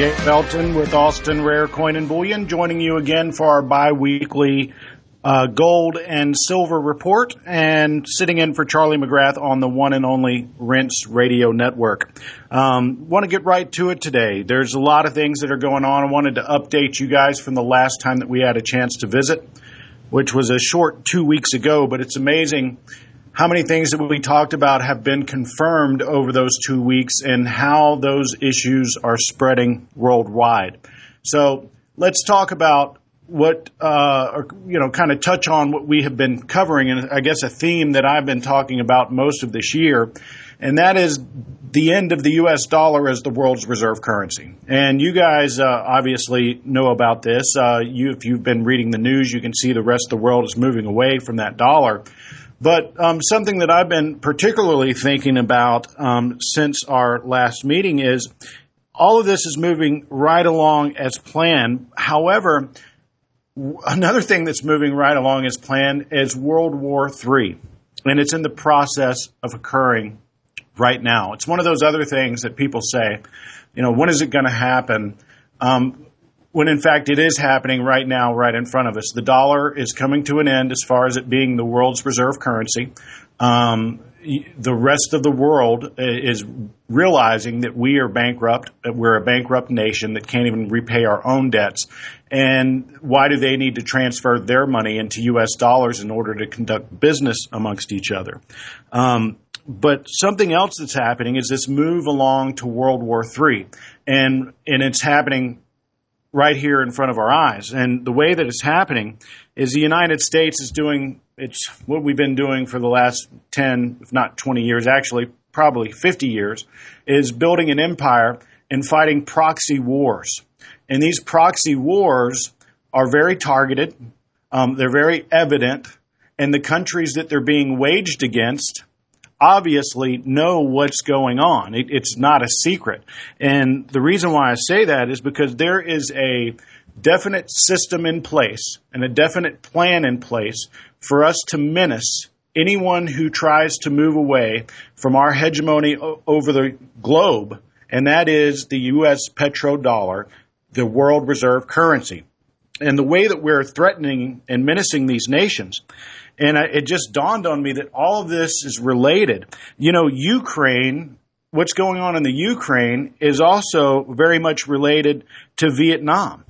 Gabe Belton with Austin Rare Coin and Bullion, joining you again for our bi-weekly uh, gold and silver report, and sitting in for Charlie McGrath on the one and only Rense Radio Network. Um, Want to get right to it today. There's a lot of things that are going on. I wanted to update you guys from the last time that we had a chance to visit, which was a short two weeks ago. But it's amazing how many things that we talked about have been confirmed over those two weeks and how those issues are spreading worldwide. So let's talk about what, uh, or, you know, kind of touch on what we have been covering, and I guess a theme that I've been talking about most of this year, and that is the end of the U.S. dollar as the world's reserve currency. And you guys uh, obviously know about this. Uh, you, if you've been reading the news, you can see the rest of the world is moving away from that dollar. But um, something that I've been particularly thinking about um, since our last meeting is all of this is moving right along as planned. However, another thing that's moving right along as planned is World War III, and it's in the process of occurring right now. It's one of those other things that people say, you know, when is it going to happen? Um, when in fact it is happening right now, right in front of us. The dollar is coming to an end as far as it being the world's reserve currency. Um, the rest of the world is realizing that we are bankrupt. We're a bankrupt nation that can't even repay our own debts. And why do they need to transfer their money into U.S. dollars in order to conduct business amongst each other? Um, but something else that's happening is this move along to World War III, and and it's happening right here in front of our eyes. And the way that it's happening is the United States is doing it's what we've been doing for the last 10, if not 20 years, actually, probably 50 years, is building an empire and fighting proxy wars. And these proxy wars are very targeted, um, they're very evident, and the countries that they're being waged against obviously know what's going on. It, it's not a secret. And the reason why I say that is because there is a definite system in place and a definite plan in place for us to menace anyone who tries to move away from our hegemony o- over the globe, and that is the U.S. petrodollar, the world reserve currency. And the way that we're threatening and menacing these nations and it just dawned on me that all of this is related. You know, Ukraine, what's going on in the Ukraine is also very much related to Vietnam.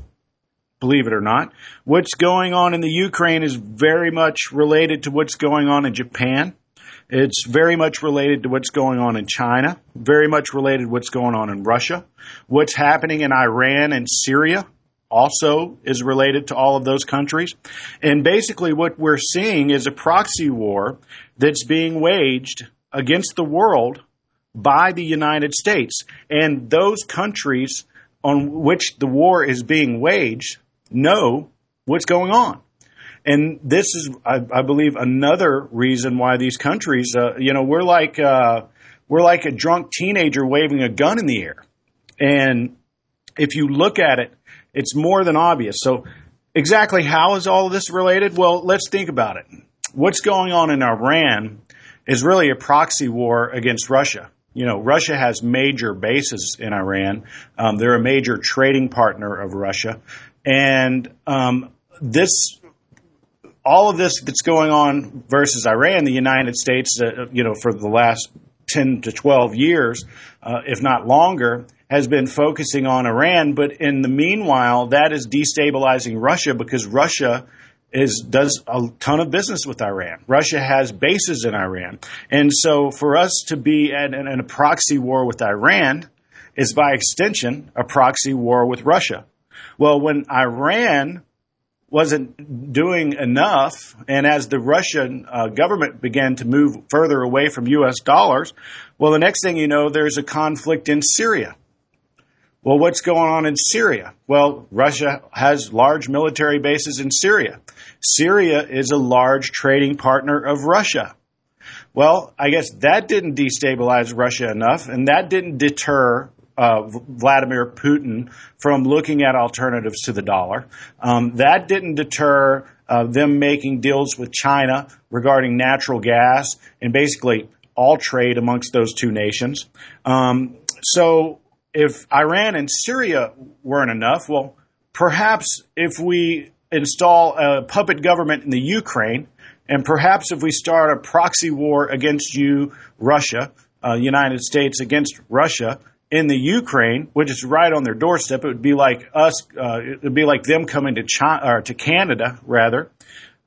Believe it or not. What's going on in the Ukraine is very much related to what's going on in Japan. It's very much related to what's going on in China, very much related to what's going on in Russia, what's happening in Iran and Syria, also is related to all of those countries. And basically, what we're seeing is a proxy war that's being waged against the world by the United States. And those countries on which the war is being waged know what's going on. And this is, I, I believe, another reason why these countries, uh, you know, we're like, uh, we're like a drunk teenager waving a gun in the air. And if you look at it it's more than obvious. So, exactly how is all of this related? Well, let's think about it. What's going on in Iran is really a proxy war against Russia. You know, Russia has major bases in Iran. Um, they're a major trading partner of Russia. And um, this all of this that's going on versus Iran, the United States, uh, you know, for the last 10 to 12 years, uh, if not longer, has been focusing on Iran, but in the meanwhile, that is destabilizing Russia because Russia is does a ton of business with Iran. Russia has bases in Iran, and so for us to be in, in a proxy war with Iran is by extension a proxy war with Russia. Well, when Iran wasn't doing enough, and as the Russian uh, government began to move further away from U.S. dollars, well, the next thing you know, there's a conflict in Syria. Well, what's going on in Syria? Well, Russia has large military bases in Syria. Syria is a large trading partner of Russia. Well, I guess that didn't destabilize Russia enough, and that didn't deter uh, Vladimir Putin from looking at alternatives to the dollar. Um, that didn't deter uh, them making deals with China regarding natural gas and basically all trade amongst those two nations. Um, so if Iran and Syria weren't enough, well, perhaps if we install a puppet government in the Ukraine, and perhaps if we start a proxy war against you, Russia, uh, United States against Russia in the Ukraine, which is right on their doorstep, it would be like us. Uh, it would be like them coming to China or to Canada, rather,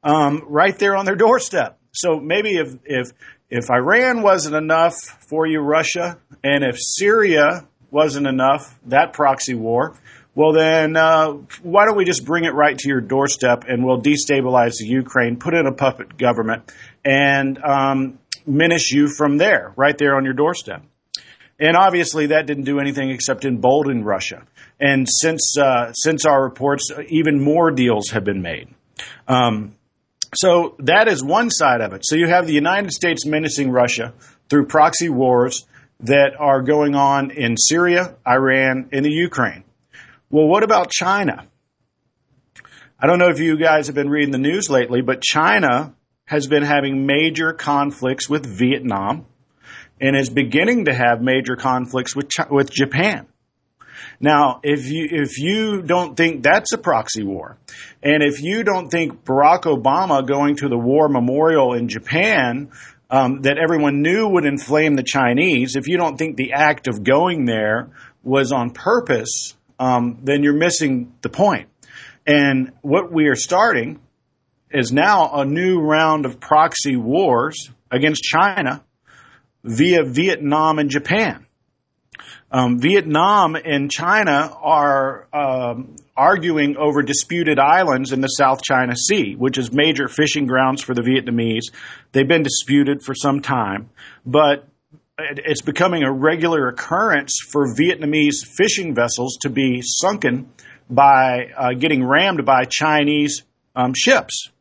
um, right there on their doorstep. So maybe if if if Iran wasn't enough for you, Russia, and if Syria wasn't enough, that proxy war, well, then uh, why don't we just bring it right to your doorstep and we'll destabilize the Ukraine, put in a puppet government, and um, menace you from there, right there on your doorstep. And obviously, that didn't do anything except embolden Russia. And since uh, since our reports, even more deals have been made. Um, so that is one side of it. So you have the United States menacing Russia through proxy wars that are going on in Syria, Iran, and the Ukraine. Well, what about China? I don't know if you guys have been reading the news lately, but China has been having major conflicts with Vietnam and is beginning to have major conflicts with with Japan. Now, if you if you don't think that's a proxy war, and if you don't think Barack Obama going to the war memorial in Japan um, that everyone knew would inflame the Chinese, if you don't think the act of going there was on purpose, um, then you're missing the point. And what we are starting is now a new round of proxy wars against China via Vietnam and Japan. Um, Vietnam and China are um, arguing over disputed islands in the South China Sea, which is major fishing grounds for the Vietnamese. They've been disputed for some time, but it's becoming a regular occurrence for Vietnamese fishing vessels to be sunken by uh, getting rammed by Chinese um, ships.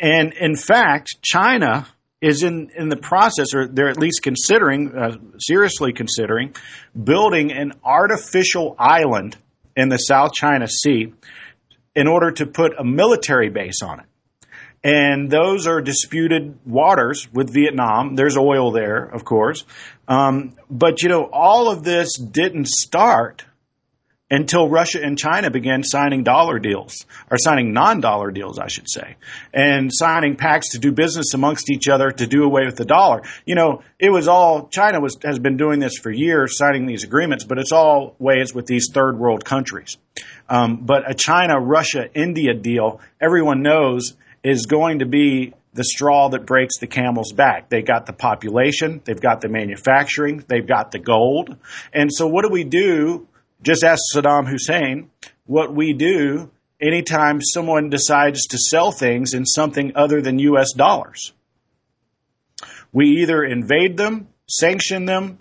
And in fact, China is in, in the process, or they're at least considering, uh, seriously considering, building an artificial island in the South China Sea in order to put a military base on it and those are disputed waters with Vietnam. There's oil there, of course. Um, but you know, all of this didn't start until Russia and China began signing dollar deals, or signing non-dollar deals, I should say, and signing pacts to do business amongst each other to do away with the dollar. You know, it was all China was has been doing this for years, signing these agreements, but it's all ways with these third world countries. Um, but a China, Russia, India deal, everyone knows is going to be the straw that breaks the camel's back. They got the population, they've got the manufacturing, they've got the gold. And so what do we do? Just ask Saddam Hussein what we do anytime someone decides to sell things in something other than US dollars. We either invade them, sanction them,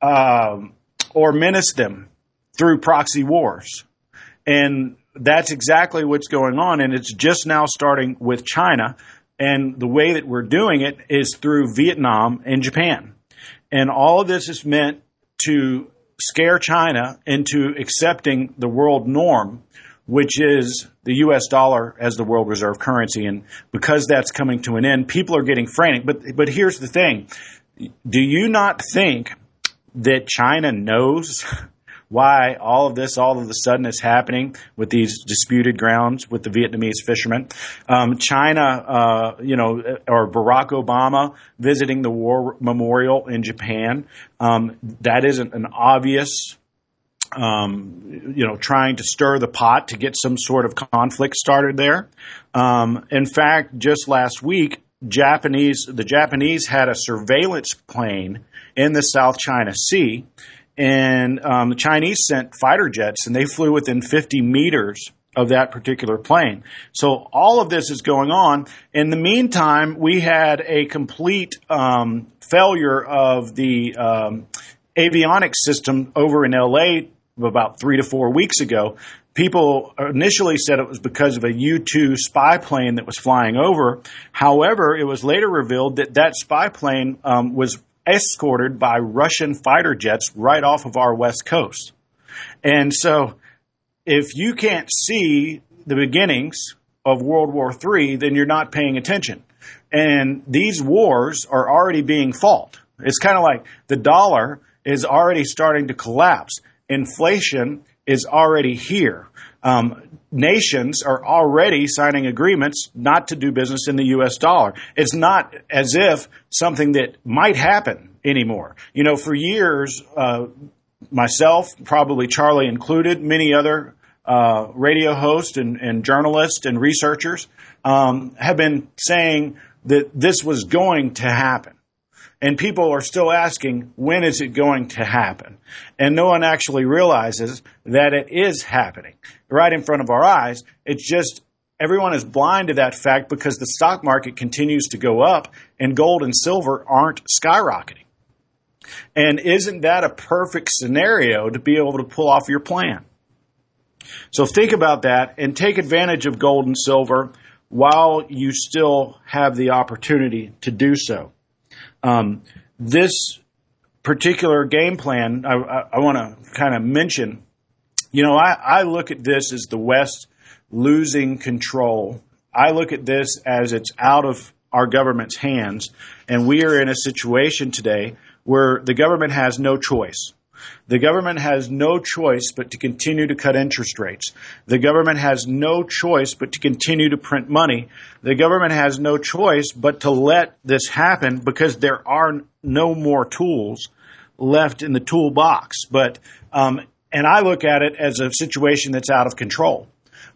um, or menace them through proxy wars. And that's exactly what's going on, and it's just now starting with China. And the way that we're doing it is through Vietnam and Japan. And all of this is meant to scare China into accepting the world norm, which is the US dollar as the world reserve currency. And because that's coming to an end, people are getting frantic. But, but here's the thing. Do you not think that China knows why all of this all of a sudden is happening with these disputed grounds with the Vietnamese fishermen. Um, China, uh, you know, or Barack Obama visiting the war memorial in Japan. Um, that isn't an obvious um, you know, trying to stir the pot to get some sort of conflict started there. Um, in fact, just last week, Japanese the Japanese had a surveillance plane in the South China Sea and um, the Chinese sent fighter jets, and they flew within 50 meters of that particular plane. So all of this is going on. In the meantime, we had a complete um, failure of the um, avionics system over in LA about three to four weeks ago. People initially said it was because of a U 2 spy plane that was flying over. However, it was later revealed that that spy plane um, was escorted by Russian fighter jets right off of our west coast. And so, if you can't see the beginnings of World War III, then you're not paying attention. And these wars are already being fought. It's kind of like the dollar is already starting to collapse. Inflation is already here. Um, nations are already signing agreements not to do business in the U.S. dollar. It's not as if something that might happen anymore. You know, for years, uh, myself, probably Charlie included, many other uh, radio hosts and, and, journalists and researchers um, have been saying that this was going to happen. And people are still asking, when is it going to happen? And no one actually realizes that it is happening right in front of our eyes. It's just everyone is blind to that fact because the stock market continues to go up and gold and silver aren't skyrocketing. And isn't that a perfect scenario to be able to pull off your plan? So think about that and take advantage of gold and silver while you still have the opportunity to do so. Um, this particular game plan, I, I, I want to kind of mention, you know, I, I look at this as the West losing control. I look at this as it's out of our government's hands, and we are in a situation today where the government has no choice. The government has no choice but to continue to cut interest rates. The government has no choice but to continue to print money. The government has no choice but to let this happen because there are no more tools left in the toolbox. But, um, and I look at it as a situation that's out of control.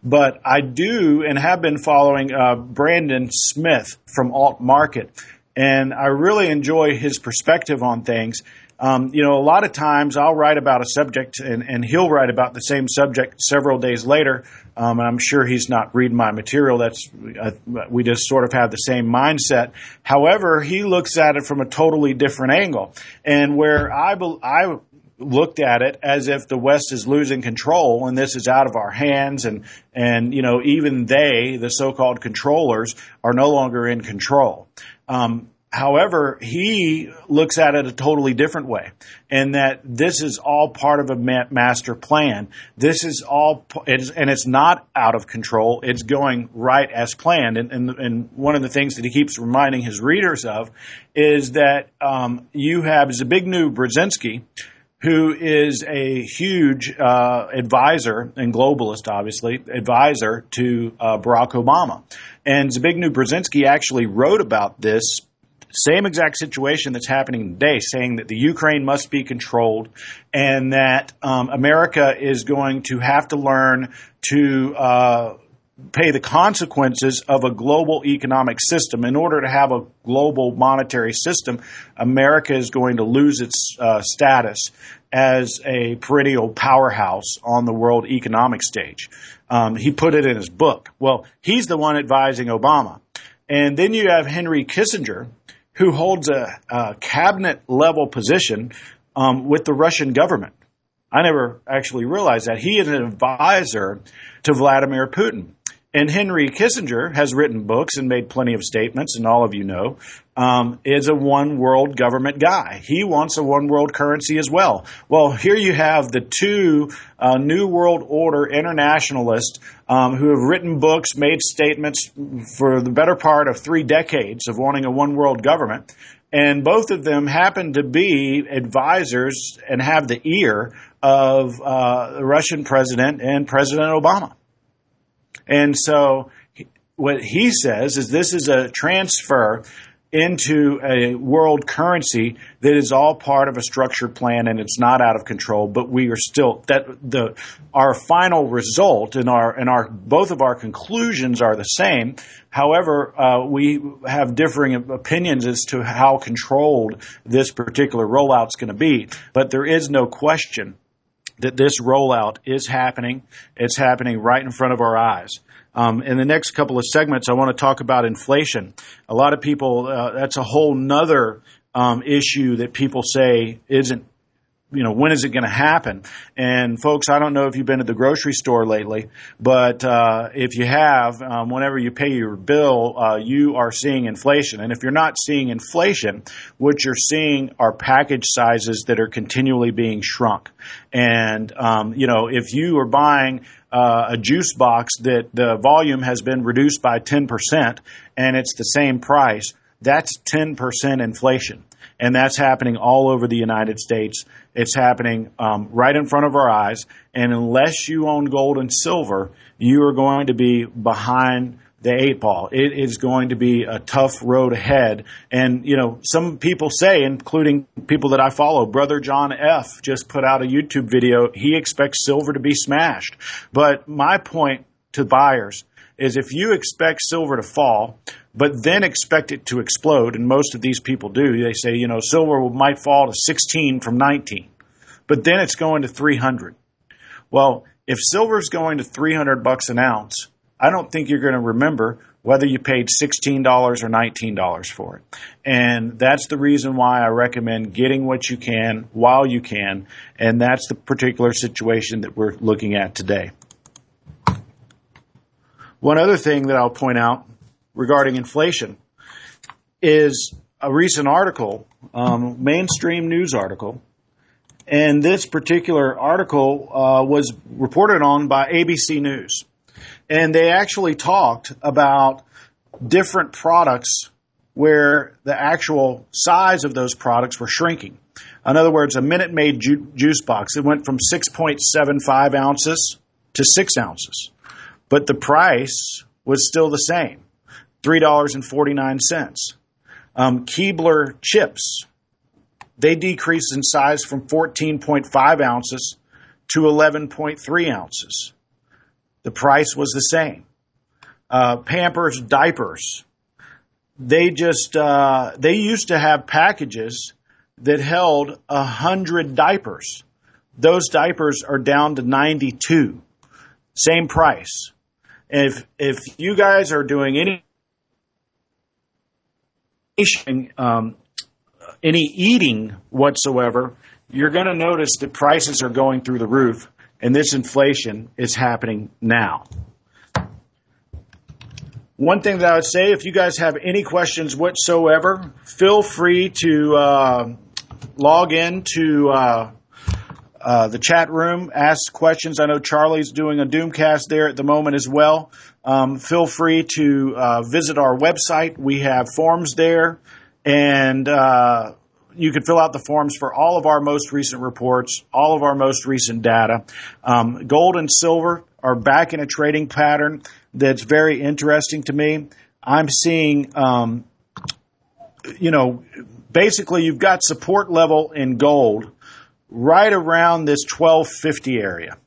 But I do and have been following uh, Brandon Smith from Alt Market, and I really enjoy his perspective on things. Um, you know, a lot of times I'll write about a subject and, and he'll write about the same subject several days later. Um, and I'm sure he's not reading my material. That's uh, we just sort of have the same mindset. However, he looks at it from a totally different angle, and where I I looked at it as if the West is losing control and this is out of our hands, and and you know even they, the so-called controllers, are no longer in control. Um, However, he looks at it a totally different way, and that this is all part of a master plan. This is all, and it's not out of control. It's going right as planned. And, and, and one of the things that he keeps reminding his readers of is that um, you have Zbigniew Brzezinski, who is a huge uh, advisor and globalist, obviously, advisor to uh, Barack Obama. And Zbigniew Brzezinski actually wrote about this same exact situation that's happening today, saying that the Ukraine must be controlled and that um, America is going to have to learn to uh, pay the consequences of a global economic system. In order to have a global monetary system, America is going to lose its uh, status as a perennial powerhouse on the world economic stage. Um, he put it in his book. Well, he's the one advising Obama. And then you have Henry Kissinger, who holds a, a cabinet level position um, with the Russian government. I never actually realized that. He is an advisor to Vladimir Putin. And Henry Kissinger has written books and made plenty of statements, and all of you know, um, is a one world government guy. He wants a one world currency as well. Well, here you have the two uh, New World Order internationalists um, who have written books, made statements for the better part of three decades of wanting a one world government. And both of them happen to be advisors and have the ear of uh, the Russian president and President Obama. And so what he says is this is a transfer into a world currency that is all part of a structured plan and it's not out of control but we are still that the our final result and our and our both of our conclusions are the same. However uh, we have differing opinions as to how controlled this particular rollout is going to be but there is no question that this rollout is happening. It's happening right in front of our eyes. Um, in the next couple of segments, I want to talk about inflation. A lot of people, uh, that's a whole nother um, issue that people say isn't you know, when is it going to happen? And folks, I don't know if you've been to the grocery store lately, but uh, if you have, um, whenever you pay your bill, uh, you are seeing inflation. And if you're not seeing inflation, what you're seeing are package sizes that are continually being shrunk. And um, you know, if you are buying uh, a juice box that the volume has been reduced by 10% and it's the same price, that's 10% inflation. And that's happening all over the United States. It's happening um, right in front of our eyes, and unless you own gold and silver, you are going to be behind the eight ball. It is going to be a tough road ahead. And, you know, some people say, including people that I follow, Brother John F. just put out a YouTube video. He expects silver to be smashed. But my point to buyers is if you expect silver to fall, but then expect it to explode, and most of these people do, they say, you know, silver might fall to 16 from 19, but then it's going to 300. Well, if silver's going to 300 bucks an ounce, I don't think you're going to remember whether you paid $16 or $19 for it. And that's the reason why I recommend getting what you can while you can. And that's the particular situation that we're looking at today. One other thing that I'll point out regarding inflation is a recent article, um, mainstream news article. And this particular article uh, was reported on by ABC News and they actually talked about different products where the actual size of those products were shrinking. In other words, a Minute Maid ju- juice box, it went from 6.75 ounces to 6 ounces. But the price was still the same $3.49. Um, Keebler chips, they decreased in size from 14.5 ounces to 11.3 ounces. The price was the same. Uh, Pampers diapers. They just uh, they used to have packages that held a hundred diapers. Those diapers are down to ninety two. Same price. If if you guys are doing any um, any eating whatsoever, you're going to notice that prices are going through the roof and this inflation is happening now. One thing that I would say, if you guys have any questions whatsoever, feel free to uh, log in to uh, uh, the chat room, ask questions. I know Charlie's doing a Doomcast there at the moment as well. Um, feel free to uh, visit our website. We have forms there, and uh, you can fill out the forms for all of our most recent reports, all of our most recent data. Um, gold and silver are back in a trading pattern that's very interesting to me. I'm seeing, um, you know, basically you've got support level in gold right around this 1250 area.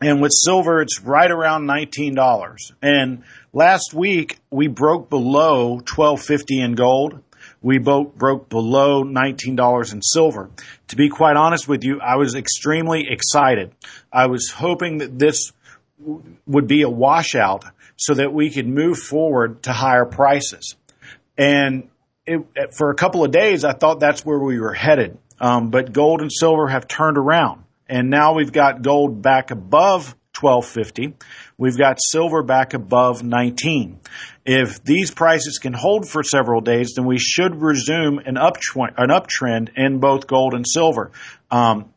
And with silver, it's right around $19. And last week we broke below 1250 in gold we both broke below $19 in silver. To be quite honest with you, I was extremely excited. I was hoping that this would be a washout so that we could move forward to higher prices. And it, for a couple of days, I thought that's where we were headed. Um, but gold and silver have turned around. And now we've got gold back above 1250. We've got silver back above 19. If these prices can hold for several days, then we should resume an, uptrend, an uptrend in both gold and silver. Um,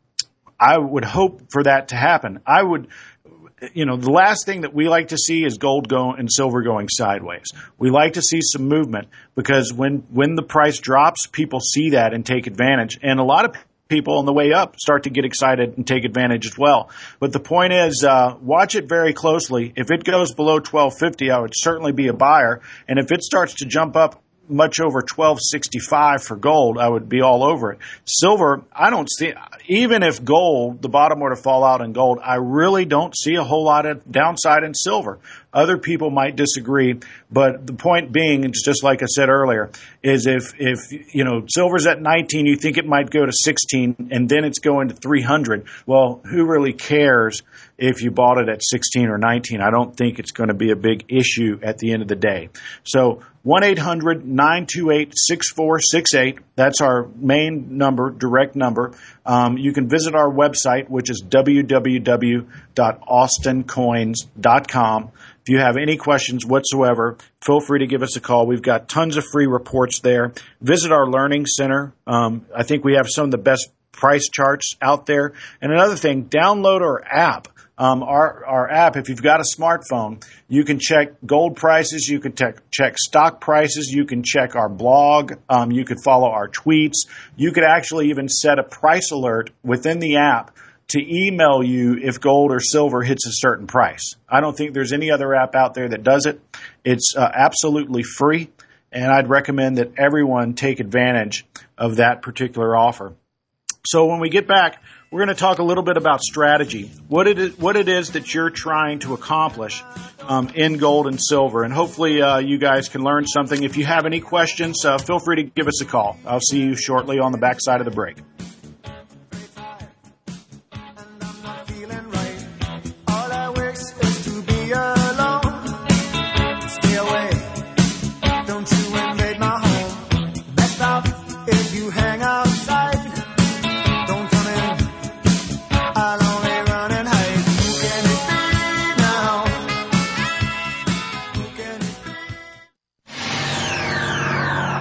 I would hope for that to happen. I would, you know, the last thing that we like to see is gold go and silver going sideways. We like to see some movement because when when the price drops, people see that and take advantage. And a lot of people on the way up start to get excited and take advantage as well. But the point is, uh, watch it very closely. If it goes below 1250, I would certainly be a buyer. And if it starts to jump up much over 1265 for gold, I would be all over it. Silver, I don't see, even if gold, the bottom were to fall out in gold, I really don't see a whole lot of downside in silver. Other people might disagree, but the point being, it's just like I said earlier, is if, if, you know, silver's at 19, you think it might go to 16 and then it's going to 300. Well, who really cares if you bought it at 16 or 19? I don't think it's going to be a big issue at the end of the day. So 1-800-928-6468. That's our main number, direct number. Um, you can visit our website, which is www.austincoins.com. If you have any questions whatsoever, feel free to give us a call. We've got tons of free reports there. Visit our learning center. Um, I think we have some of the best price charts out there. And another thing, download our app. Um, our our app. If you've got a smartphone, you can check gold prices. You can check stock prices. You can check our blog. Um, you could follow our tweets. You could actually even set a price alert within the app to email you if gold or silver hits a certain price. I don't think there's any other app out there that does it. It's uh, absolutely free, and I'd recommend that everyone take advantage of that particular offer. So when we get back, we're going to talk a little bit about strategy, what it is, what it is that you're trying to accomplish um, in gold and silver, and hopefully uh, you guys can learn something. If you have any questions, uh, feel free to give us a call. I'll see you shortly on the backside of the break.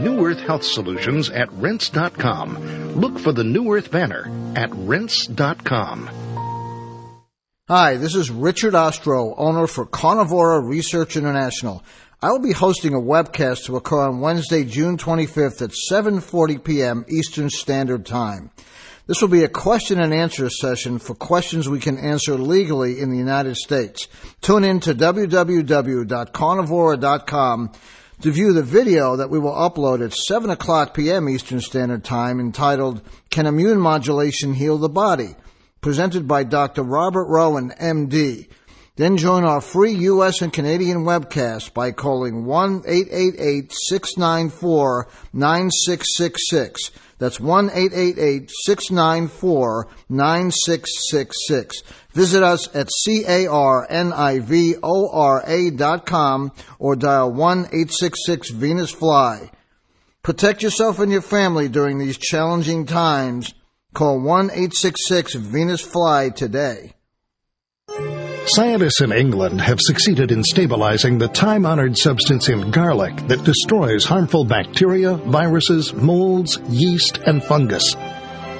New Earth Health Solutions at rense.com. Look for the New Earth banner at rense.com. Hi, this is Richard Ostro, owner for Carnivora Research International. I will be hosting a webcast to occur on Wednesday, June 25th at 7:40 p.m. Eastern Standard Time. This will be a question and answer session for questions we can answer legally in the United States. Tune in to www.carnivora.com to view the video that we will upload at 7 o'clock p.m. Eastern Standard Time entitled Can Immune Modulation Heal the Body? presented by Dr. Robert Rowen, MD. Then join our free U.S. and Canadian webcast by calling 1-888-694-9666. That's 1-888-694-9666. Visit us at C-A-R-N-I-V-O-R-A dot com or dial 1-866-VENUS-FLY. Protect yourself and your family during these challenging times. Call 1-866-VENUS-FLY today. Scientists in England have succeeded in stabilizing the time honored substance in garlic that destroys harmful bacteria, viruses, molds, yeast, and fungus.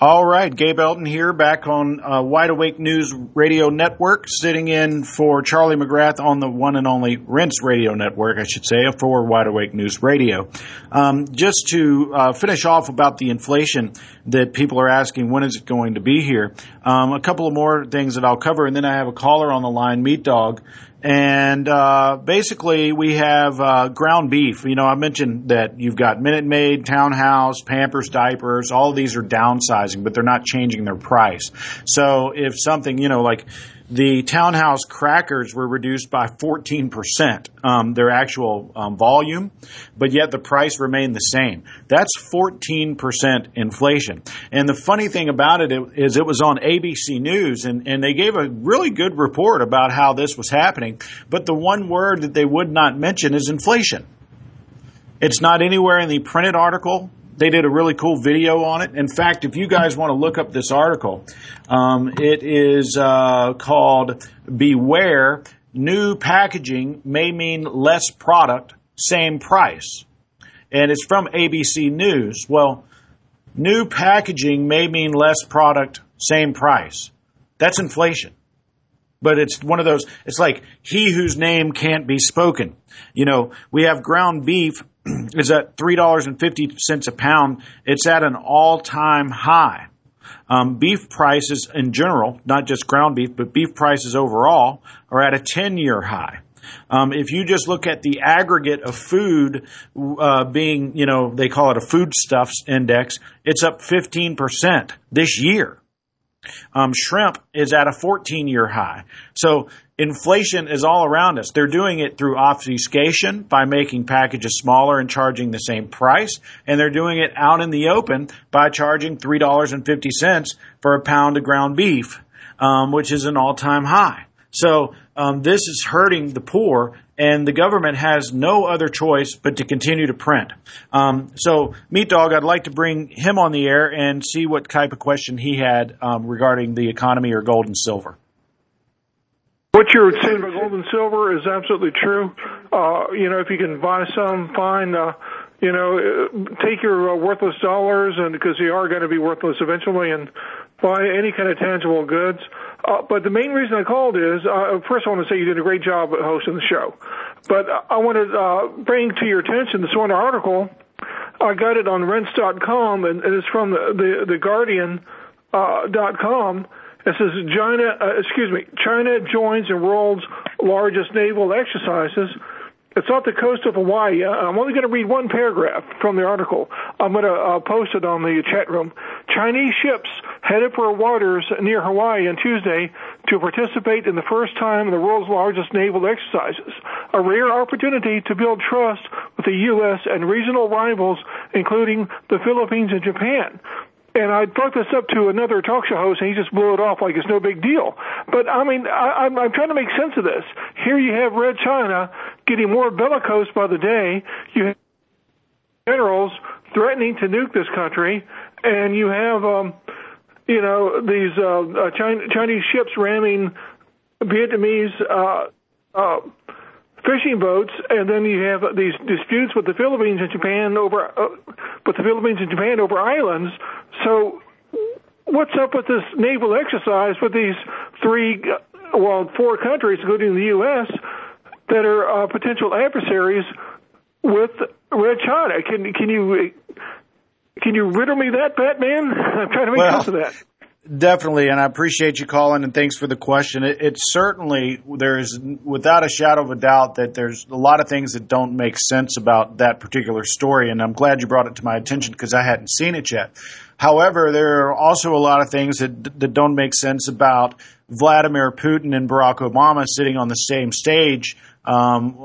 All right, Gabe Elton here, back on uh, Wide Awake News Radio Network, sitting in for Charlie McGrath on the one and only Rense Radio Network, I should say, for Wide Awake News Radio. Um, just to uh, finish off about the inflation that people are asking, when is it going to be here? Um, a couple of more things that I'll cover, and then I have a caller on the line, Meat Dog, and uh, basically, we have uh, ground beef. You know, I mentioned that you've got Minute Maid, Townhouse, Pampers, diapers. All these are downsizing, but they're not changing their price. So if something, you know, like the townhouse crackers were reduced by 14%, um, their actual um, volume, but yet the price remained the same. That's 14% inflation. And the funny thing about it is it was on ABC News and, and they gave a really good report about how this was happening, but the one word that they would not mention is inflation. It's not anywhere in the printed article. They did a really cool video on it. In fact, if you guys want to look up this article, um, it is uh, called Beware New Packaging May Mean Less Product, Same Price. And it's from ABC News. Well, new packaging may mean less product, same price. That's inflation. But it's one of those, it's like he whose name can't be spoken. You know, we have ground beef is at $3.50 a pound. It's at an all time high. Um, beef prices in general, not just ground beef, but beef prices overall, are at a 10 year high. Um, if you just look at the aggregate of food uh, being, you know, they call it a foodstuffs index, it's up 15% this year. Um, shrimp is at a 14 year high. So inflation is all around us. They're doing it through obfuscation by making packages smaller and charging the same price. And they're doing it out in the open by charging $3.50 for a pound of ground beef, um, which is an all time high. So um, this is hurting the poor, and the government has no other choice but to continue to print. Um, so, Meat Dog, I'd like to bring him on the air and see what type of question he had um, regarding the economy or gold and silver. What you're saying about gold and silver is absolutely true. Uh, you know, if you can buy some, fine. Uh, you know, uh, take your uh, worthless dollars, and because they are going to be worthless eventually, and buy any kind of tangible goods. Uh, but the main reason I called is, uh, first I want to say you did a great job at hosting the show. But I want to uh, bring to your attention this one article. I got it on Rense.com, and, and it's from the the, the Guardian uh, dot com. It says China, uh, excuse me, China joins the world's largest naval exercises it's off the coast of Hawaii. Uh, I'm only going to read one paragraph from the article. I'm going to uh, post it on the chat room. Chinese ships headed for waters near Hawaii on Tuesday to participate in the first time in the world's largest naval exercises, a rare opportunity to build trust with the U.S. and regional rivals, including the Philippines and Japan. And I brought this up to another talk show host, and he just blew it off like it's no big deal. But I mean, I, I'm, I'm trying to make sense of this. Here you have Red China getting more bellicose by the day. You have generals threatening to nuke this country, and you have, um, you know, these uh, uh, Chinese ships ramming Vietnamese uh, uh, fishing boats, and then you have these disputes with the Philippines and Japan over, uh, with the Philippines and Japan over islands. So, what's up with this naval exercise with these three, well, four countries, including the U.S., that are uh, potential adversaries with Red China? Can can you can you riddle me that, Batman? I'm trying to make well, sense of that. Definitely, and I appreciate you calling and thanks for the question. It, it, certainly there's without a shadow of a doubt that there's a lot of things that don't make sense about that particular story, and I'm glad you brought it to my attention because I hadn't seen it yet. However, there are also a lot of things that that don't make sense about Vladimir Putin and Barack Obama sitting on the same stage um,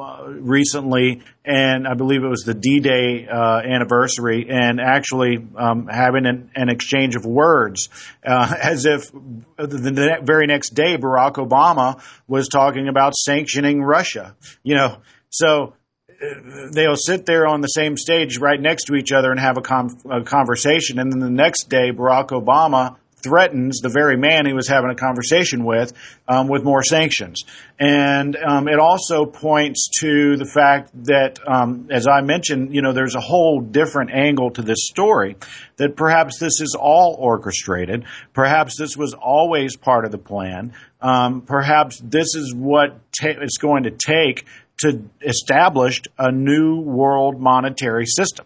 recently, and I believe it was the D-Day uh, anniversary, and actually um, having an, an, exchange of words, uh, as if the very next day Barack Obama was talking about sanctioning Russia. You know, so uh, they'll sit there on the same stage right next to each other and have a, com- a conversation, and then the next day Barack Obama threatens the very man he was having a conversation with um, with more sanctions. And um, it also points to the fact that, um, as I mentioned, you know, there's a whole different angle to this story. That perhaps this is all orchestrated. Perhaps this was always part of the plan. Um, perhaps this is what ta- it's going to take to establish a new world monetary system.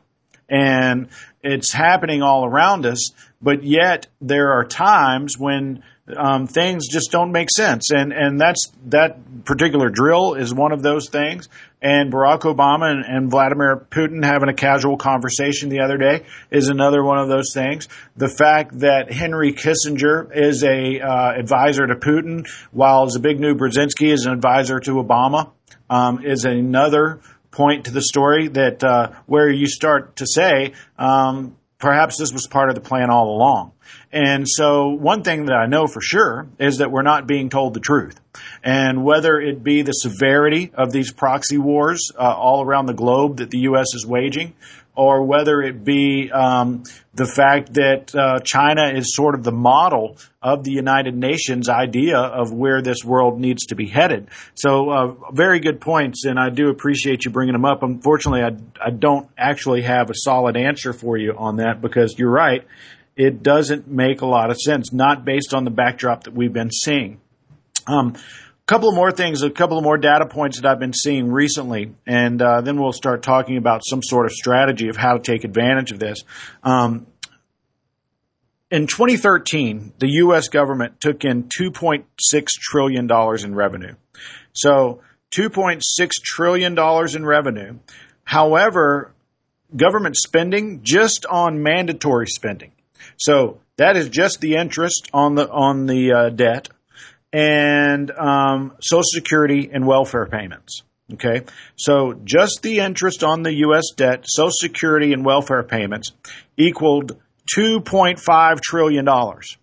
And it's happening all around us, but yet there are times when um, things just don't make sense. And, and that's, that particular drill is one of those things. And Barack Obama and, and, Vladimir Putin having a casual conversation the other day is another one of those things. The fact that Henry Kissinger is a uh, advisor to Putin, while Zbigniew Brzezinski is an advisor to Obama, um, is another point to the story that uh, where you start to say um, perhaps this was part of the plan all along. And so one thing that I know for sure is that we're not being told the truth. And whether it be the severity of these proxy wars uh, all around the globe that the U.S. is waging, or whether it be um, the fact that uh, China is sort of the model of the United Nations idea of where this world needs to be headed. So, uh, very good points, and I do appreciate you bringing them up. Unfortunately, I, I don't actually have a solid answer for you on that because you're right it doesn't make a lot of sense, not based on the backdrop that we've been seeing. Um, couple more things, a couple of more data points that I've been seeing recently, and uh, then we'll start talking about some sort of strategy of how to take advantage of this. Um, in 2013, the U.S. government took in 2.6 trillion dollars in revenue. So, 2.6 trillion dollars in revenue. However, government spending just on mandatory spending so that is just the interest on the on the uh, debt and um, Social Security and welfare payments. Okay, so just the interest on the U.S. debt, Social Security and welfare payments equaled 2.5 trillion dollars.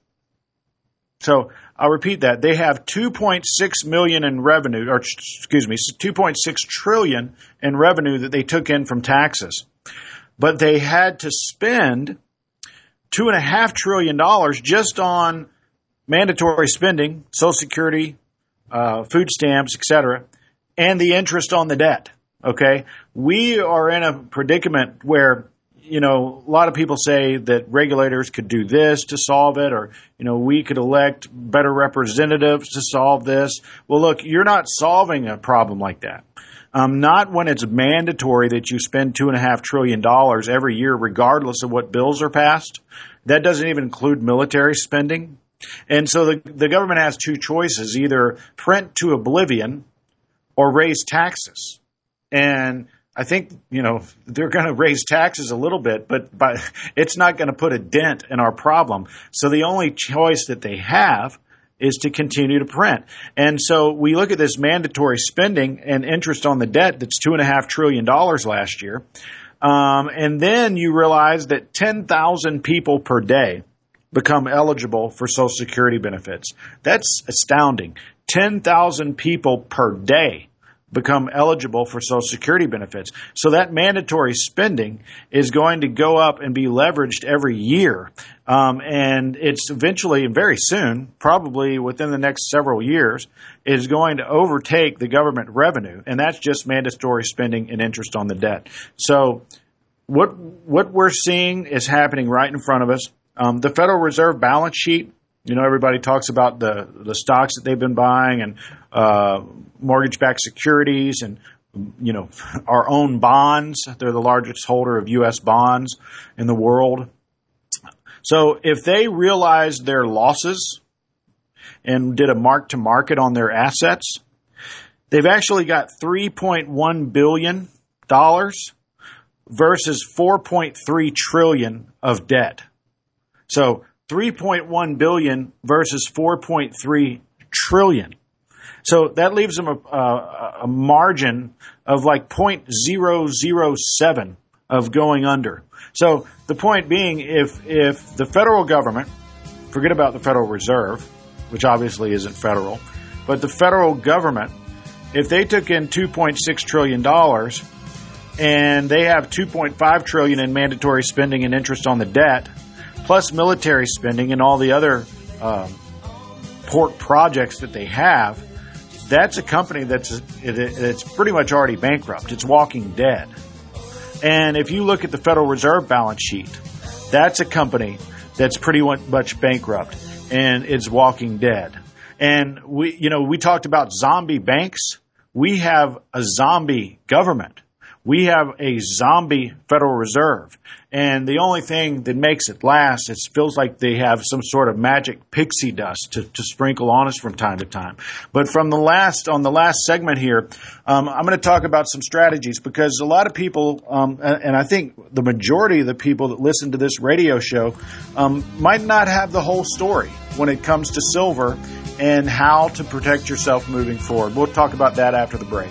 So I'll repeat that they have 2.6 million in revenue, or excuse me, 2.6 trillion in revenue that they took in from taxes, but they had to spend two and a half trillion dollars just on mandatory spending, Social Security, uh, food stamps, etc., and the interest on the debt. Okay, we are in a predicament where you know a lot of people say that regulators could do this to solve it, or you know we could elect better representatives to solve this. Well, look, you're not solving a problem like that. Um, not when it's mandatory that you spend two and a half trillion dollars every year, regardless of what bills are passed. That doesn't even include military spending. And so the, the government has two choices either print to oblivion or raise taxes. And I think, you know, they're going to raise taxes a little bit, but, but it's not going to put a dent in our problem. So the only choice that they have is to continue to print. And so we look at this mandatory spending and interest on the debt that's two and a half trillion dollars last year. Um, and then you realize that 10,000 people per day become eligible for Social Security benefits. That's astounding. 10,000 people per day become eligible for Social Security benefits. So that mandatory spending is going to go up and be leveraged every year. Um, and it's eventually, and very soon, probably within the next several years, is going to overtake the government revenue. And that's just mandatory spending and interest on the debt. So what, what we're seeing is happening right in front of us. Um, the Federal Reserve balance sheet you know, everybody talks about the the stocks that they've been buying and uh, mortgage-backed securities and you know our own bonds. They're the largest holder of U.S. bonds in the world. So if they realized their losses and did a mark to market on their assets, they've actually got 3.1 billion dollars versus 4.3 trillion of debt. So 3.1 billion versus 4.3 trillion. So that leaves them a, a, a margin of like 0.007 of going under. So the point being, if if the federal government, forget about the Federal Reserve, which obviously isn't federal, but the federal government, if they took in 2.6 trillion dollars and they have 2.5 trillion in mandatory spending and interest on the debt, plus military spending and all the other um, port projects that they have, that's a company that's it's pretty much already bankrupt. It's walking dead. And if you look at the Federal Reserve balance sheet, that's a company that's pretty much bankrupt and it's walking dead. And we, you know, we talked about zombie banks. We have a zombie government we have a zombie Federal Reserve. And the only thing that makes it last, it feels like they have some sort of magic pixie dust to, to sprinkle on us from time to time. But from the last, on the last segment here, um, I'm going to talk about some strategies because a lot of people, um, and I think the majority of the people that listen to this radio show um, might not have the whole story when it comes to silver and how to protect yourself moving forward. We'll talk about that after the break.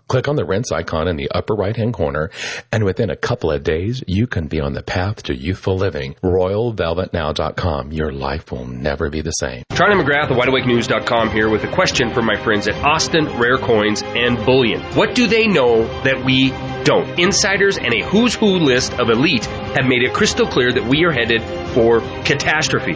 Click on the Rense icon in the upper right hand corner, and within a couple of days, you can be on the path to youthful living. RoyalVelvetNow.com. Your life will never be the same. Charlie McGrath of WideAwakeNews.com here with a question from my friends at Austin Rare Coins and Bullion. What do they know that we don't? Insiders and a who's who list of elite have made it crystal clear that we are headed for catastrophe,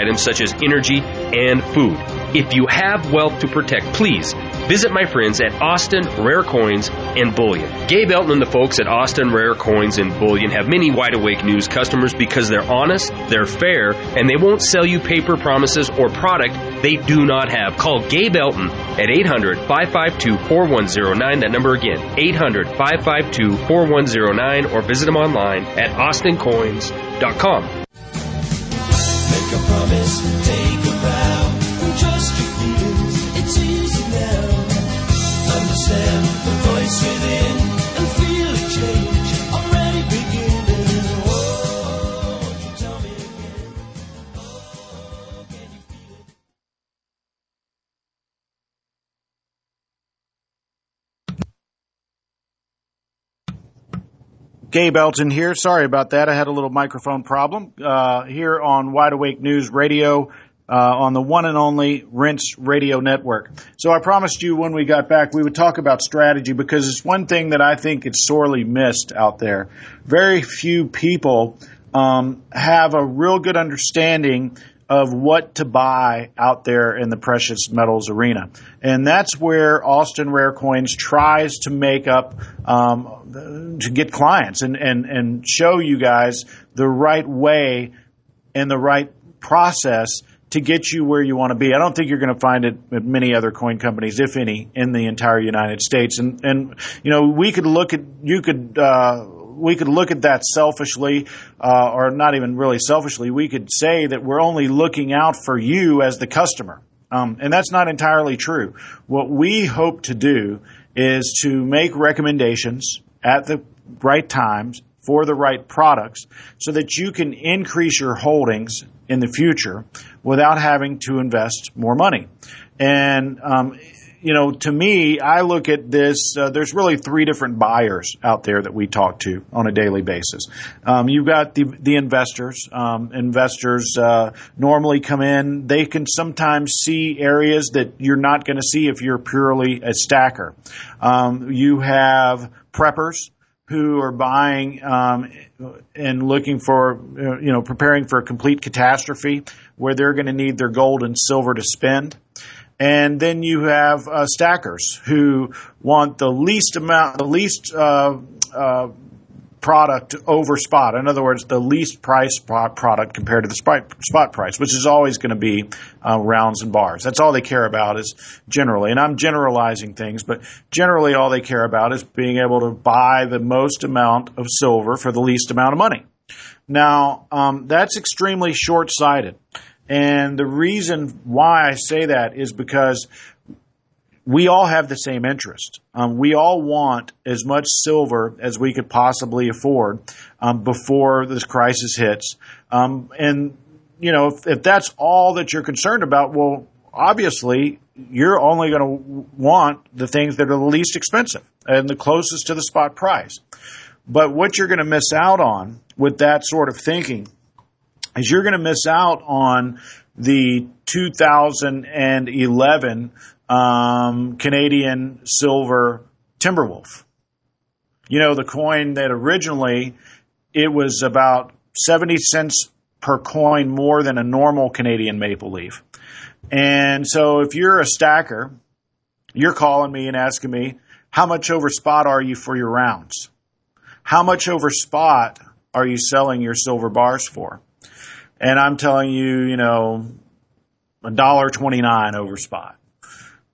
items such as energy and food. If you have wealth to protect, please visit my friends at Austin Rare Coins and Bullion. Gabe Elton and the folks at Austin Rare Coins and Bullion have many wide awake news customers because they're honest, they're fair, and they won't sell you paper promises or product they do not have. Call Gabe Elton at 800 552 4109. That number again, 800 552 4109, or visit them online at austincoins.com. A promise, take a vow, trust your feelings, it's easy now. Understand the voice within Gabe Elton here. Sorry about that. I had a little microphone problem uh, here on Wide Awake News Radio uh, on the one and only Rense Radio Network. So I promised you when we got back we would talk about strategy because it's one thing that I think it's sorely missed out there. Very few people um, have a real good understanding of what to buy out there in the precious metals arena. And that's where Austin Rare Coins tries to make up, um, to get clients and, and, and show you guys the right way and the right process to get you where you want to be. I don't think you're going to find it at many other coin companies, if any, in the entire United States. And, and, you know, we could look at, you could, uh, we could look at that selfishly, uh, or not even really selfishly. We could say that we're only looking out for you as the customer. Um, and that's not entirely true. What we hope to do is to make recommendations at the right times for the right products so that you can increase your holdings in the future without having to invest more money. And um, you know, to me, I look at this. Uh, there's really three different buyers out there that we talk to on a daily basis. Um, you've got the the investors. Um, investors uh, normally come in. They can sometimes see areas that you're not going to see if you're purely a stacker. Um, you have preppers who are buying um, and looking for, uh, you know, preparing for a complete catastrophe where they're going to need their gold and silver to spend. And then you have uh, stackers who want the least amount, the least uh, uh, product over spot. In other words, the least price product compared to the spot price, which is always going to be uh, rounds and bars. That's all they care about is generally, and I'm generalizing things, but generally all they care about is being able to buy the most amount of silver for the least amount of money. Now, um, that's extremely short sighted. And the reason why I say that is because we all have the same interest. Um, we all want as much silver as we could possibly afford um, before this crisis hits. Um, and, you know, if, if, that's all that you're concerned about, well, obviously you're only going to want the things that are the least expensive and the closest to the spot price. But what you're going to miss out on with that sort of thinking is you're going to miss out on the 2011 um, Canadian silver Timberwolf. You know, the coin that originally it was about 70 cents per coin more than a normal Canadian maple leaf. And so if you're a stacker, you're calling me and asking me, how much over spot are you for your rounds? How much over spot are you selling your silver bars for? And I'm telling you, you know, a dollar twenty nine over spot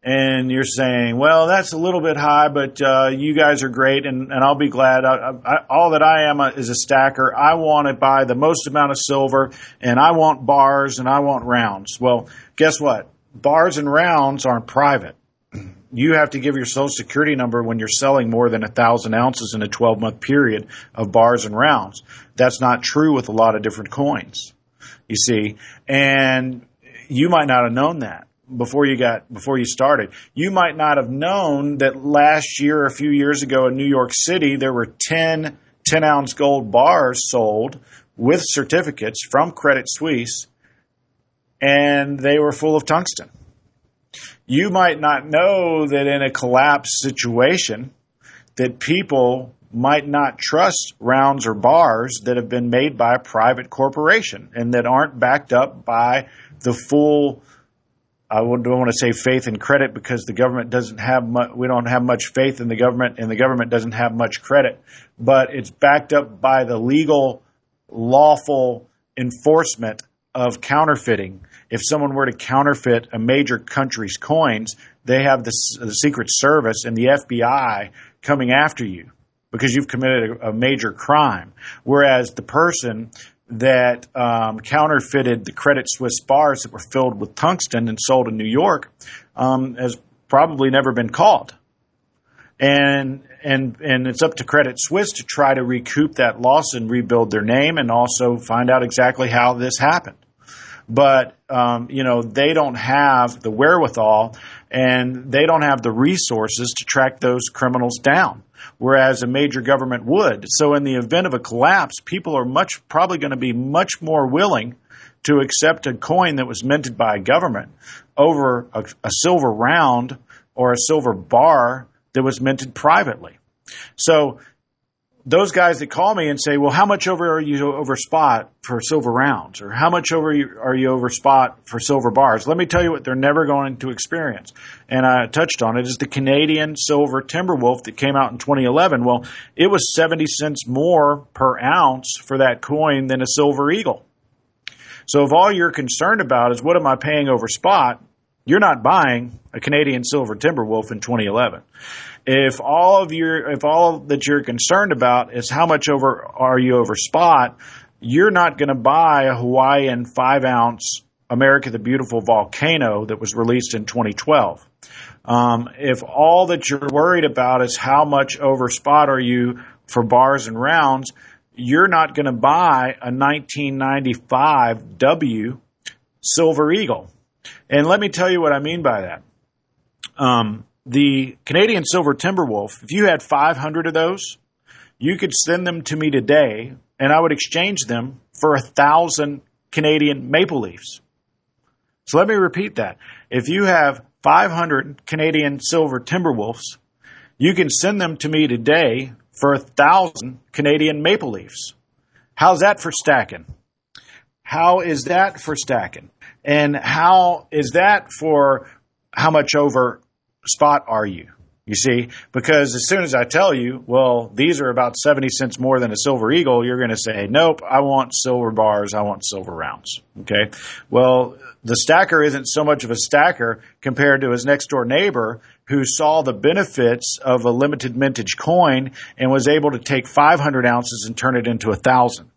and you're saying, well, that's a little bit high, but uh, you guys are great, and, and I'll be glad. I, I, all that I am is a stacker. I want to buy the most amount of silver, and I want bars, and I want rounds. Well, guess what? Bars and rounds aren't private. You have to give your social security number when you're selling more than a thousand ounces in a 12 month period of bars and rounds. That's not true with a lot of different coins, you see, and you might not have known that before you got before you started. You might not have known that last year, or a few years ago in New York City, there were 10 10 ounce gold bars sold with certificates from Credit Suisse, and they were full of tungsten. You might not know that in a collapse situation, that people might not trust rounds or bars that have been made by a private corporation and that aren't backed up by the full I don't want to say faith and credit because the government doesn't have much, we don't have much faith in the government and the government doesn't have much credit, but it's backed up by the legal, lawful enforcement of counterfeiting. If someone were to counterfeit a major country's coins, they have the, the Secret Service and the FBI coming after you because you've committed a, a major crime. Whereas the person that um, counterfeited the Credit Suisse bars that were filled with tungsten and sold in New York um, has probably never been caught. And and and it's up to Credit Suisse to try to recoup that loss and rebuild their name, and also find out exactly how this happened. But um, you know they don't have the wherewithal, and they don't have the resources to track those criminals down whereas a major government would. So in the event of a collapse, people are much probably going to be much more willing to accept a coin that was minted by a government over a, a silver round or a silver bar that was minted privately. So those guys that call me and say, well, how much over are you over spot for silver rounds? Or how much over are you over spot for silver bars? Let me tell you what they're never going to experience. And I touched on it is the Canadian silver Timberwolf that came out in 2011. Well, it was 70 cents more per ounce for that coin than a silver eagle. So if all you're concerned about is what am I paying over spot, you're not buying a Canadian silver Timberwolf in 2011 if all of your if all that you're concerned about is how much over are you over spot, you're not going to buy a Hawaiian five ounce America the Beautiful volcano that was released in 2012. Um, if all that you're worried about is how much over spot are you for bars and rounds, you're not going to buy a 1995 W Silver Eagle. And let me tell you what I mean by that Um, the Canadian Silver Timberwolf, if you had 500 of those, you could send them to me today and I would exchange them for a thousand Canadian maple leafs. So let me repeat that. If you have 500 Canadian silver Timberwolves, you can send them to me today for a thousand Canadian maple leafs. How's that for stacking? How is that for stacking? And how is that for how much over spot are you? You see, because as soon as I tell you, well, these are about 70 cents more than a silver eagle, you're going to say, nope, I want silver bars, I want silver rounds. Okay. Well, the stacker isn't so much of a stacker compared to his next door neighbor who saw the benefits of a limited mintage coin and was able to take 500 ounces and turn it into a thousand.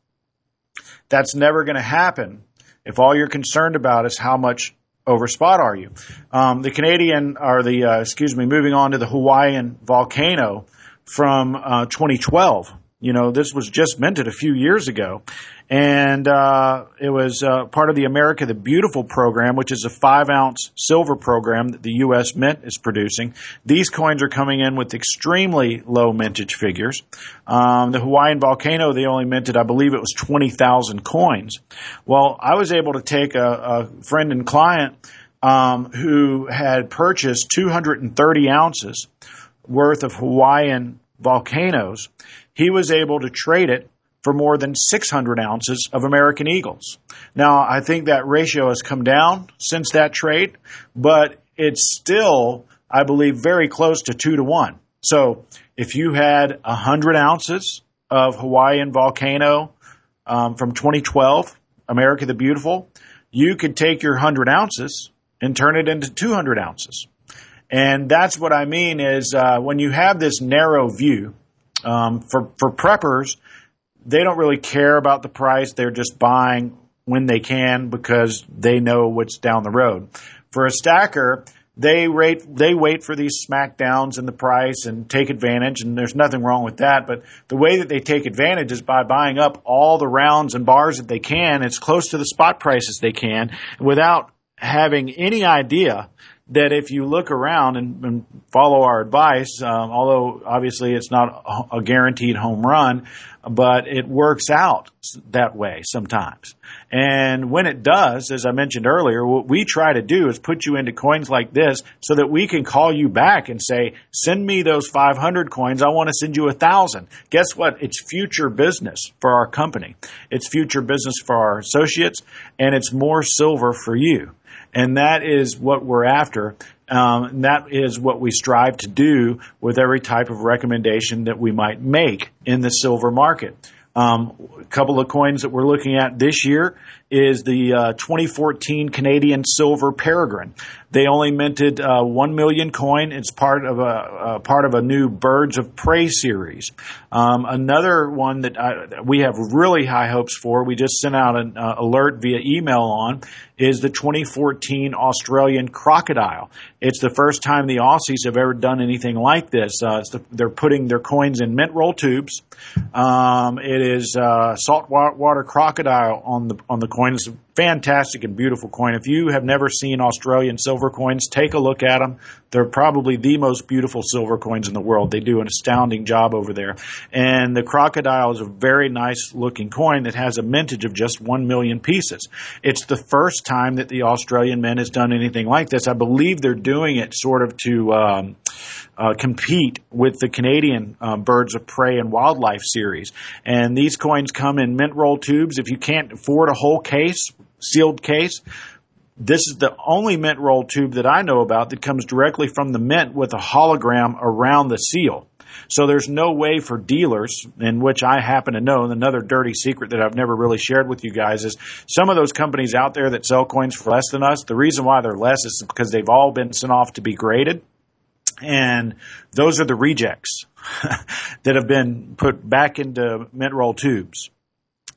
That's never going to happen if all you're concerned about is how much over spot are you? Um, the Canadian, or the, uh, excuse me, moving on to the Hawaiian volcano from uh, 2012. You know, this was just minted a few years ago. And uh, it was uh, part of the America the Beautiful program, which is a five ounce silver program that the U.S. Mint is producing. These coins are coming in with extremely low mintage figures. Um, the Hawaiian volcano, they only minted, I believe it was 20,000 coins. Well, I was able to take a, a friend and client um, who had purchased 230 ounces worth of Hawaiian volcanoes he was able to trade it for more than 600 ounces of American Eagles. Now, I think that ratio has come down since that trade, but it's still, I believe, very close to two to one. So if you had 100 ounces of Hawaiian volcano um, from 2012, America the Beautiful, you could take your 100 ounces and turn it into 200 ounces. And that's what I mean is uh, when you have this narrow view, um, for for preppers, they don't really care about the price. They're just buying when they can because they know what's down the road. For a stacker, they rate they wait for these smackdowns in the price and take advantage and there's nothing wrong with that but the way that they take advantage is by buying up all the rounds and bars that they can as close to the spot prices they can without having any idea that if you look around and, and follow our advice, um, although obviously it's not a, guaranteed home run, but it works out that way sometimes. And when it does, as I mentioned earlier, what we try to do is put you into coins like this so that we can call you back and say, send me those 500 coins. I want to send you a thousand. Guess what? It's future business for our company. It's future business for our associates and it's more silver for you. And that is what we're after. Um, and that is what we strive to do with every type of recommendation that we might make in the silver market. Um, a couple of coins that we're looking at this year is the uh, 2014 Canadian Silver Peregrine. They only minted uh, one million coin. It's part of a, a, part of a new Birds of Prey series. Um, another one that, I, that, we have really high hopes for. We just sent out an uh, alert via email on is the 2014 Australian Crocodile. It's the first time the Aussies have ever done anything like this. Uh, the, they're putting their coins in mint roll tubes. Um, it is uh, saltwater crocodile on the on the coin. A fantastic and beautiful coin. If you have never seen Australian silver coins, take a look at them. They're probably the most beautiful silver coins in the world. They do an astounding job over there. And the crocodile is a very nice looking coin that has a mintage of just one million pieces. It's the first time that the Australian Mint has done anything like this. I believe they're doing it sort of to um, uh, compete with the Canadian uh, Birds of Prey and Wildlife series. And these coins come in mint roll tubes. If you can't afford a whole case, sealed case, this is the only mint roll tube that I know about that comes directly from the mint with a hologram around the seal. So there's no way for dealers, in which I happen to know, and another dirty secret that I've never really shared with you guys is some of those companies out there that sell coins for less than us, the reason why they're less is because they've all been sent off to be graded. And those are the rejects that have been put back into mint roll tubes.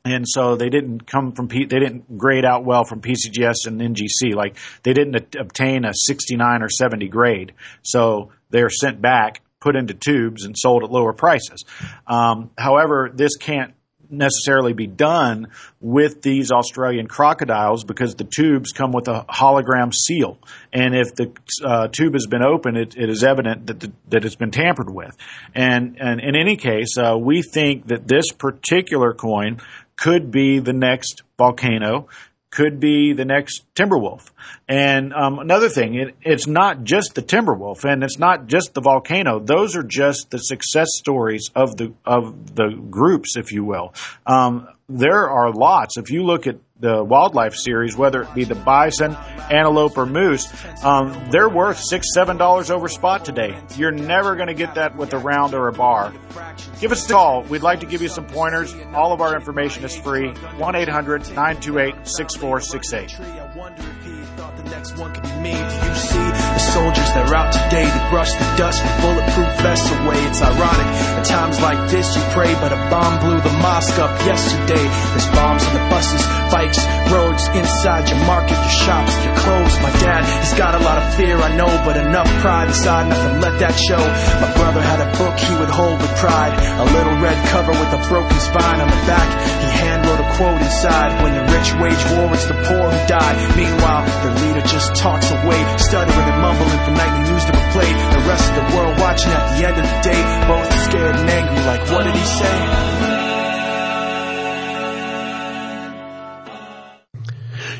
And so they didn't come from, P- they didn't grade out well from PCGS and NGC. Like they didn't a- obtain a 69 or 70 grade. So they're sent back, put into tubes and sold at lower prices. Um, however, this can't necessarily be done with these Australian crocodiles because the tubes come with a hologram seal, and if the uh, tube has been opened, it, it is evident that the, that it's been tampered with. And, and in any case, uh, we think that this particular coin could be the next volcano could be the next Timberwolf. And um, another thing, it, it's not just the Timberwolf, and it's not just the volcano. Those are just the success stories of the of the groups, if you will. Um, there are lots. If you look at the wildlife series, whether it be the bison, antelope, or moose, um, they're worth six, seven dollars over spot today. You're never going to get that with a round or a bar. Give us a call. We'd like to give you some pointers. All of our information is free. 1 800 928 6468 the next one could be me. Do you see the soldiers that are out today to brush the dust with bulletproof vests away? It's ironic. At times like this, you pray, but a bomb blew the mosque up yesterday. There's bombs on the buses, bikes, roads, inside your market, your shops, your clothes. My dad, he's got a lot of fear, I know, but enough pride inside nothing let that show. My brother had a book he would hold with pride. A little red cover with a broken spine on the back. He hand wrote a quote inside. When the rich wage war, it's the poor who die. Meanwhile, the leader just talks away, stuttering and mumbling for nightly news to be played. The rest of the world watching at the end of the day, both scared and angry. Like, what did he say?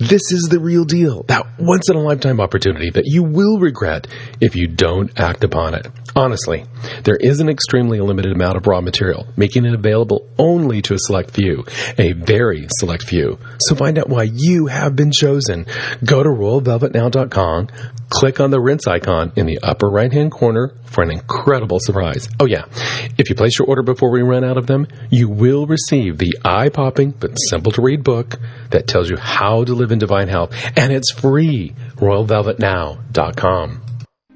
This is the real deal. That once in a lifetime opportunity that you will regret if you don't act upon it. Honestly, there is an extremely limited amount of raw material, making it available only to a select few, a very select few. So find out why you have been chosen. Go to royalvelvetnow.com, click on the Rense icon in the upper right hand corner for an incredible surprise. Oh yeah, if you place your order before we run out of them, you will receive the eye popping but simple to read book that tells you how to live in divine health, and it's free. RoyalVelvetNow.com.